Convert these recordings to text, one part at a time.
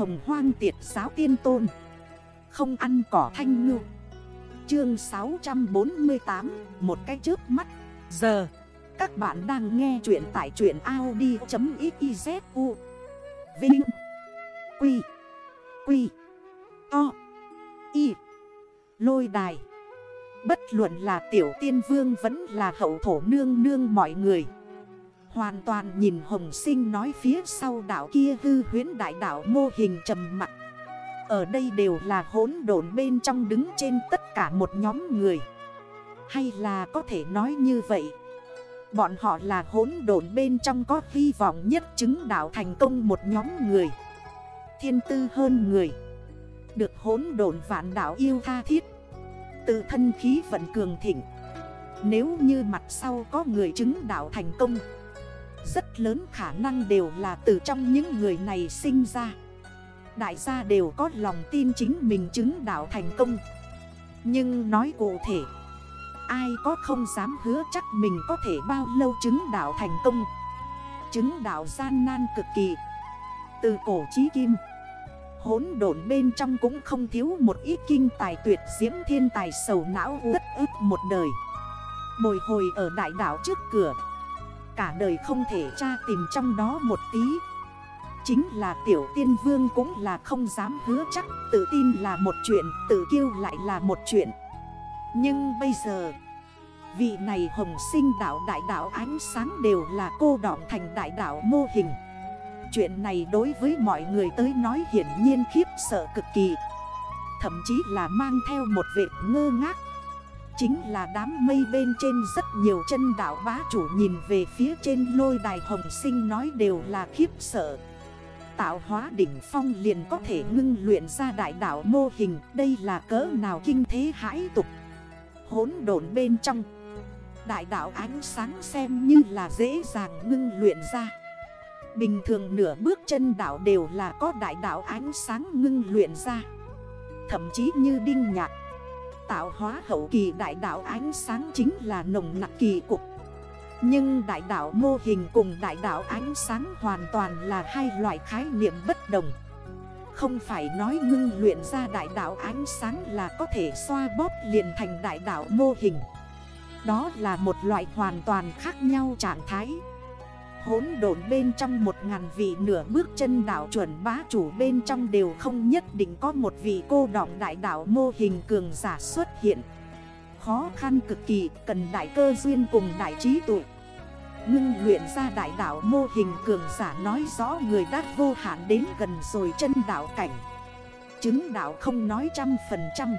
hồng hoang tiệt giáo tiên tôn. Không ăn cỏ thanh ngư. Chương 648 Một cái trước mắt. Giờ, Các bạn đang nghe chuyện tại chuyện Audi.xyzu Vinh, Quy Quy, To, Y, Lôi đài. Bất luận là tiểu tiên vương vẫn là hậu thổ nương nương mọi người. Hoàn toàn nhìn hồng sinh nói phía sau đảo kia hư huyến đại đảo mô hình trầm mặt Ở đây đều là hốn độn bên trong đứng trên tất cả một nhóm người. Hay là có thể nói như vậy? Bọn họ là hốn độn bên trong có hy vọng nhất chứng đảo thành công một nhóm người. Thiên tư hơn người. Được hốn độn vạn đảo yêu tha thiết. Tự thân khí vận cường thịnh. Nếu như mặt sau có người chứng đảo thành công rất lớn khả năng đều là từ trong những người này sinh ra. Đại gia đều có lòng tin chính mình chứng đạo thành công. Nhưng nói cụ thể, Ai có không dám hứa chắc mình có thể bao lâu chứng đạo thành công? Chứng đạo gian nan cực kỳ. Từ cổ chí kim Hốn độn bên trong cũng không thiếu một ít kinh tài tuyệt diễm thiên tài sầu não rất ức một đời. Bồi hồi ở đại đảo trước cửa Cả đời không thể tra tìm trong đó một tí. Chính là tiểu tiên vương cũng là không dám hứa chắc Tự tin là một chuyện, tự kiêu lại là một chuyện. Nhưng bây giờ Vị này hồng sinh đảo đại đảo ánh sáng đều là cô đọng thành đại đảo mô hình. Chuyện này đối với mọi người tới nói hiển nhiên khiếp sợ cực kỳ. Thậm chí là mang theo một vệ ngơ ngác. Chính là đám mây bên trên rất nhiều chân đảo bá chủ nhìn về phía trên lôi đài hồng sinh nói đều là khiếp sợ. Tạo hóa đỉnh phong liền có thể ngưng luyện ra đại đảo mô hình, Đây là cỡ nào kinh thế hãi tục. Hốn đồn bên trong, Đại đảo ánh sáng xem như là dễ dàng ngưng luyện ra. Bình thường nửa bước chân đảo đều là có đại đảo ánh sáng ngưng luyện ra. Thậm chí như đinh nhạc Tạo hóa hậu kỳ đại đạo ánh sáng chính là nồng nặc kỳ cục. Nhưng đại đạo mô hình cùng đại đạo ánh sáng hoàn toàn là hai loại khái niệm bất đồng. Không phải nói ngưng luyện ra đại đạo ánh sáng là có thể xoa bóp liền thành đại đạo mô hình. Đó là một loại hoàn toàn khác nhau trạng thái. Hốn độn bên trong một ngàn vị nửa bước chân đảo chuẩn bá chủ bên trong đều không nhất định có một vị cô đọng đại đảo mô hình cường giả xuất hiện. Khó khăn cực kỳ, cần đại cơ duyên cùng đại trí tụ Ngưng luyện ra đại đảo mô hình cường giả nói rõ người đã vô hạn đến gần rồi chân đảo cảnh. Chứng đảo không nói trăm phần trăm.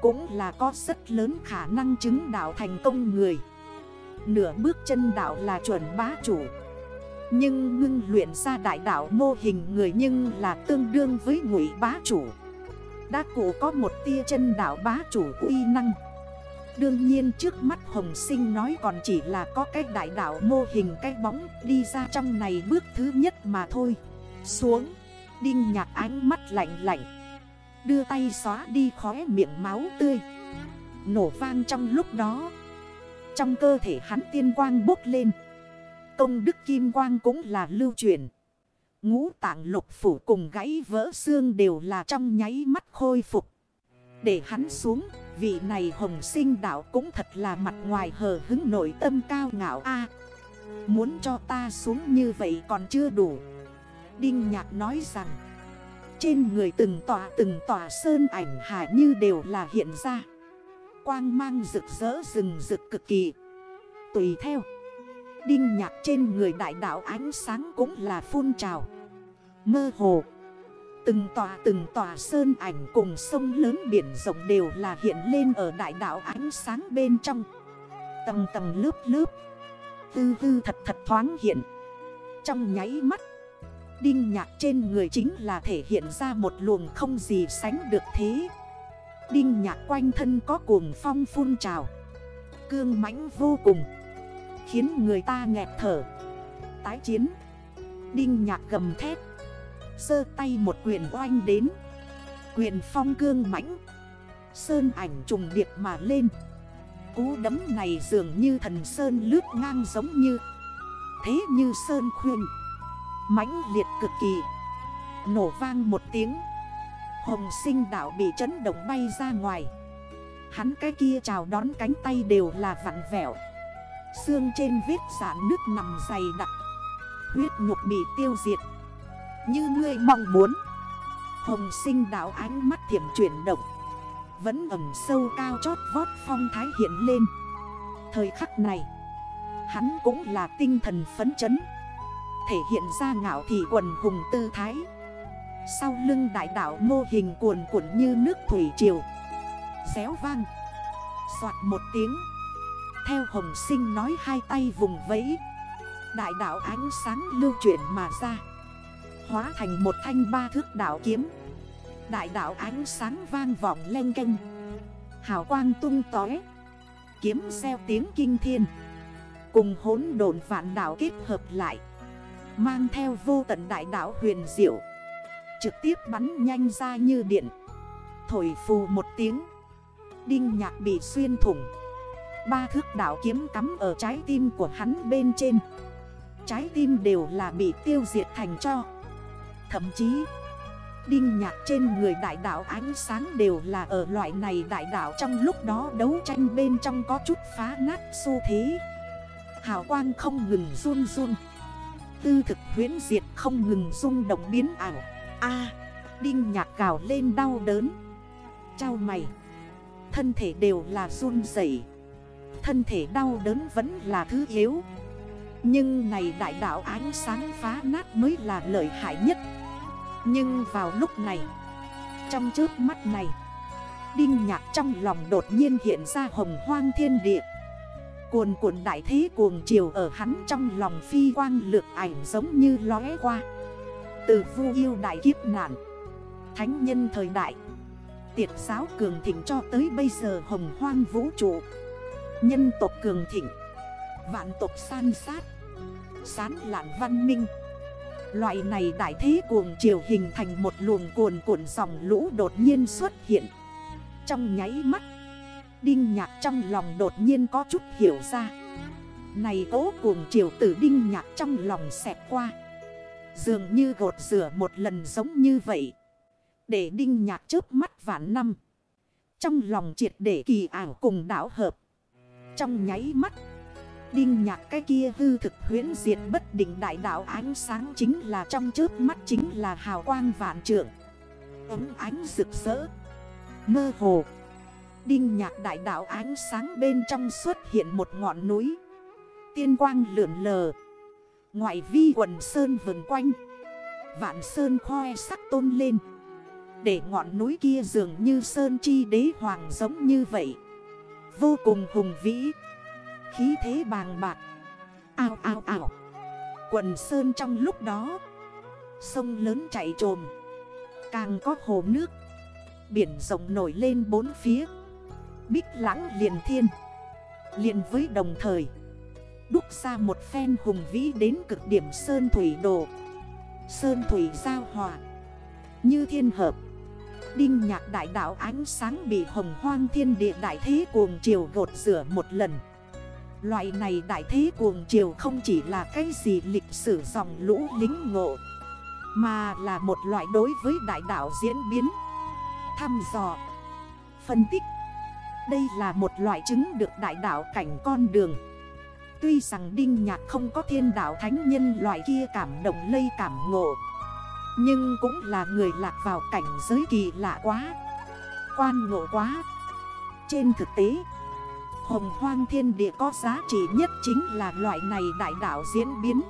Cũng là có rất lớn khả năng chứng đảo thành công người. Nửa bước chân đảo là chuẩn bá chủ. Nhưng ngưng luyện ra đại đảo mô hình người nhưng là tương đương với ngụy bá chủ. Đã cụ có một tia chân đảo bá chủ uy năng. Đương nhiên trước mắt Hồng Sinh nói còn chỉ là có cái đại đảo mô hình cái bóng đi ra trong này bước thứ nhất mà thôi. Xuống, đinh nhạc ánh mắt lạnh lạnh. Đưa tay xóa đi khóe miệng máu tươi. Nổ vang trong lúc đó trong cơ thể hắn tiên quang bốc lên. Công đức kim quang cũng là lưu truyền. Ngũ tạng lục phủ cùng gãy vỡ xương đều là trong nháy mắt khôi phục. Để hắn xuống, vị này hồng sinh đạo cũng thật là mặt ngoài hờ hứng nội tâm cao ngạo a Muốn cho ta xuống như vậy còn chưa đủ. Đinh Nhạc nói rằng, trên người từng tòa từng tòa sơn ảnh hạ như đều là hiện ra. Quang mang rực rỡ rừng rực cực kỳ. Tùy theo, Đinh nhạc trên người đại đạo ánh sáng cũng là phun trào. Mơ hồ, Từng tòa từng tòa sơn ảnh cùng sông lớn biển rộng đều là hiện lên ở đại đạo ánh sáng bên trong. Tầng tầng lớp lớp, Tư tư thật thật thoáng hiện. Trong nháy mắt, Đinh nhạc trên người chính là thể hiện ra một luồng không gì sánh được thế. Đinh nhạc quanh thân có cuồng phong phun trào. Cương mãnh vô cùng. Khiến người ta nghẹt thở. Tái chiến. Đinh nhạc gầm thét. Sơ tay một quyền oanh đến. Quyền phong cương mãnh. Sơn ảnh trùng điệp mà lên. Cú đấm này dường như thần sơn lướt ngang giống như. Thế như sơn khuyên. Mãnh liệt cực kỳ. Nổ vang một tiếng. Hồng sinh đảo bị chấn động bay ra ngoài. Hắn cái kia chào đón cánh tay đều là vặn vẹo. Xương trên vết sản nước nằm dày đặc. Huyết nhục bị tiêu diệt. Như ngươi mong muốn. Hồng sinh đảo ánh mắt thiểm chuyển động. Vẫn ẩm sâu cao chót vót phong thái hiện lên. Thời khắc này, Hắn cũng là tinh thần phấn chấn. Thể hiện ra ngạo thị quần hùng tư thái. Sau lưng đại đảo mô hình cuồn cuộn như nước thủy triều. Xéo vang. Xoạt một tiếng. Theo hồng sinh nói hai tay vùng vẫy. Đại đảo ánh sáng lưu chuyển mà ra. Hóa thành một thanh ba thước đảo kiếm. Đại đảo ánh sáng vang vọng len canh Hào quang tung tói Kiếm xeo tiếng kinh thiên. Cùng hốn đồn vạn đảo kết hợp lại. Mang theo vô tận đại đảo huyền diệu. Trực tiếp bắn nhanh ra như điện. Thổi phù một tiếng. Đinh nhạc bị xuyên thủng. Ba thước đảo kiếm cắm ở trái tim của hắn bên trên. Trái tim đều là bị tiêu diệt thành cho. Thậm chí, Đinh nhạc trên người đại đảo ánh sáng đều là ở loại này đại đảo trong lúc đó đấu tranh bên trong có chút phá nát xu thế. Hào quang không ngừng run run. Tư thực huyến diệt không ngừng rung động biến ảo a, Đinh nhạc cào lên đau đớn. Chào mày. Thân thể đều là run dậy Thân thể đau đớn vẫn là thứ yếu. Nhưng này đại đạo ánh sáng phá nát mới là lợi hại nhất. Nhưng vào lúc này, Trong trước mắt này, Đinh nhạc trong lòng đột nhiên hiện ra hồng hoang thiên địa. Cuồn cuộn đại thế cuồng chiều ở hắn trong lòng phi quang lược ảnh giống như lóe qua. Từ vu yêu đại kiếp nạn. Thánh nhân thời đại. Tiệt giáo cường thịnh cho tới bây giờ hồng hoang vũ trụ. Nhân tộc cường thịnh. Vạn tộc san sát. Sán lạn văn minh. Loại này đại thế cuồng chiều hình thành một luồng cuồn cuộn dòng lũ đột nhiên xuất hiện. Trong nháy mắt, Đinh nhạc trong lòng đột nhiên có chút hiểu ra. Này cố cuồng chiều tử đinh nhạc trong lòng xẹt qua. Dường như gột rửa một lần giống như vậy. Để đinh nhạc chớp mắt vạn năm. Trong lòng triệt để kỳ ảo cùng đảo hợp. Trong nháy mắt, Đinh nhạc cái kia hư thực huyến diệt bất định đại đảo ánh sáng chính là trong chớp mắt chính là hào quang vạn trượng. Ấm ánh rực rỡ. Mơ hồ. Đinh nhạc đại đảo ánh sáng bên trong xuất hiện một ngọn núi. Tiên quang lượn lờ. Ngoại vi quần sơn vườn quanh. Vạn sơn khoe sắc tôn lên. Để ngọn núi kia dường như sơn chi đế hoàng giống như vậy. Vô cùng hùng vĩ. Khí thế bàng bạc. Ao ao ao. Quần sơn trong lúc đó. Sông lớn chạy trồm. Càng có hồ nước. Biển rộng nổi lên bốn phía. Bích lãng liền thiên. Liền với đồng thời. Đúc ra một phen hùng vĩ đến cực điểm Sơn Thủy Đồ. Sơn Thủy Giao Hòa. Như thiên hợp. Đinh nhạc đại đạo ánh sáng bị hồng hoang thiên địa đại thế cuồng chiều gột rửa một lần. Loại này đại thế cuồng chiều không chỉ là cái gì lịch sử dòng lũ lính ngộ, Mà là một loại đối với đại đạo diễn biến, Thăm dò, Phân tích. Đây là một loại chứng được đại đạo cảnh con đường. Tuy rằng Đinh Nhạc không có thiên đạo thánh nhân loại kia cảm động lây cảm ngộ, Nhưng cũng là người lạc vào cảnh giới kỳ lạ quá, Quan ngộ quá. Trên thực tế, Hồng hoang thiên địa có giá trị nhất chính là loại này đại đạo diễn biến.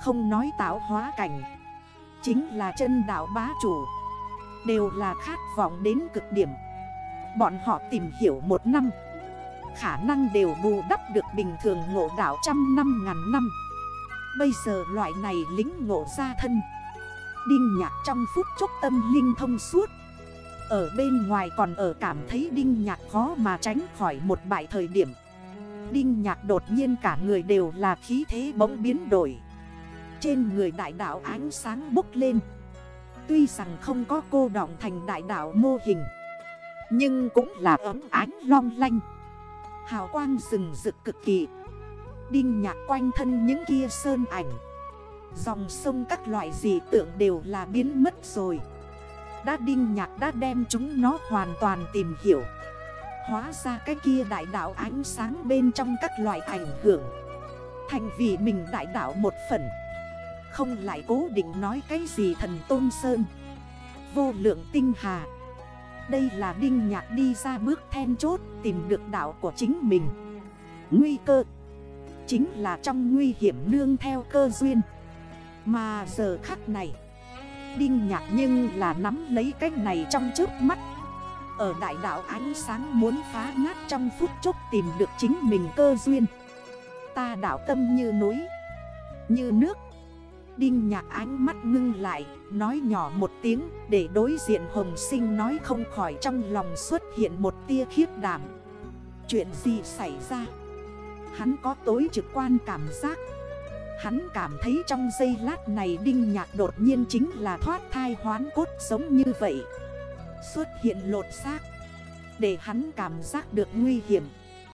Không nói tạo hóa cảnh, Chính là chân đạo bá chủ, Đều là khát vọng đến cực điểm. Bọn họ tìm hiểu một năm Khả năng đều bù đắp được bình thường ngộ đảo trăm năm ngàn năm. Bây giờ loại này lính ngộ ra thân. Đinh nhạc trong phút chốc tâm linh thông suốt. Ở bên ngoài còn ở cảm thấy Đinh Nhạc khó mà tránh khỏi một bại thời điểm. Đinh Nhạc đột nhiên cả người đều là khí thế bỗng biến đổi. Trên người đại đảo ánh sáng bốc lên. Tuy rằng không có cô đọng thành đại đảo mô hình, Nhưng cũng là ấm ánh long lanh. Hào quang rừng rực cực kỳ. Đinh nhạc quanh thân những kia sơn ảnh. Dòng sông các loại dị tượng đều là biến mất rồi. Đã đinh nhạc đã đem chúng nó hoàn toàn tìm hiểu. Hóa ra cái kia đại đạo ánh sáng bên trong các loại ảnh hưởng. Thành vì mình đại đạo một phần. Không lại cố định nói cái gì thần tôn sơn. Vô lượng tinh hà. Đây là đinh nhạc đi ra bước then chốt Tìm được đạo của chính mình. Nguy cơ Chính là trong nguy hiểm nương theo cơ duyên. Mà giờ khắc này, Đinh nhạc nhưng là nắm lấy cách này trong trước mắt. Ở đại đạo ánh sáng muốn phá nát trong phút chốc tìm được chính mình cơ duyên. Ta đảo tâm như núi, Như nước Đinh nhạc ánh mắt ngưng lại, Nói nhỏ một tiếng, Để đối diện hồng sinh nói không khỏi trong lòng xuất hiện một tia khiếp đảm. Chuyện gì xảy ra? Hắn có tối trực quan cảm giác. Hắn cảm thấy trong giây lát này đinh nhạc đột nhiên chính là thoát thai hoán cốt giống như vậy. Xuất hiện lột xác. Để hắn cảm giác được nguy hiểm.